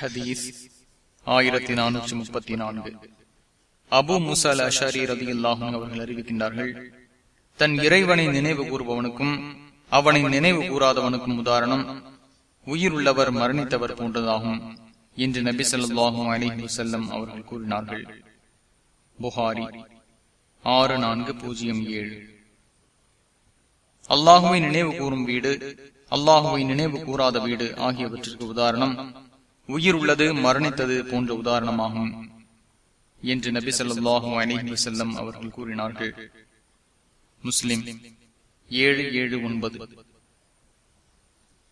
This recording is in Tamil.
ஹதீஸ் ஆயிரத்தி நானூற்றி முப்பத்தி நான்கு. அபு முசால் அஷாரி ரதி அல்லாஹும் அவர்கள் அறிவிக்கின்றார்கள் தன் இறைவனை நினைவு கூறுபவனுக்கும் அவனை நினைவு கூறாதவனுக்கும் உதாரணம் உயிர் உள்ளவர் மரணித்தவர் போன்றதாகும் என்று நபி சொல்லாஹும் அலிஹி வசல்லம் அவர்கள் கூறினார்கள். புகாரி ஆறு நான்கு பூஜ்ஜியம் ஏழு. அல்லாஹுவை நினைவு கூறும் வீடு அல்லாஹுவை நினைவு கூறாத வீடு ஆகியவற்றிற்கு உதாரணம் உயிர் உள்ளது மரணித்தது போன்ற உதாரணமாகும் என்று நபி சொல்லாஹும் அலிஹி செல்லம் அவர்கள் கூறினார்கள். முஸ்லிம் ஏழு ஏழு ஒன்பது.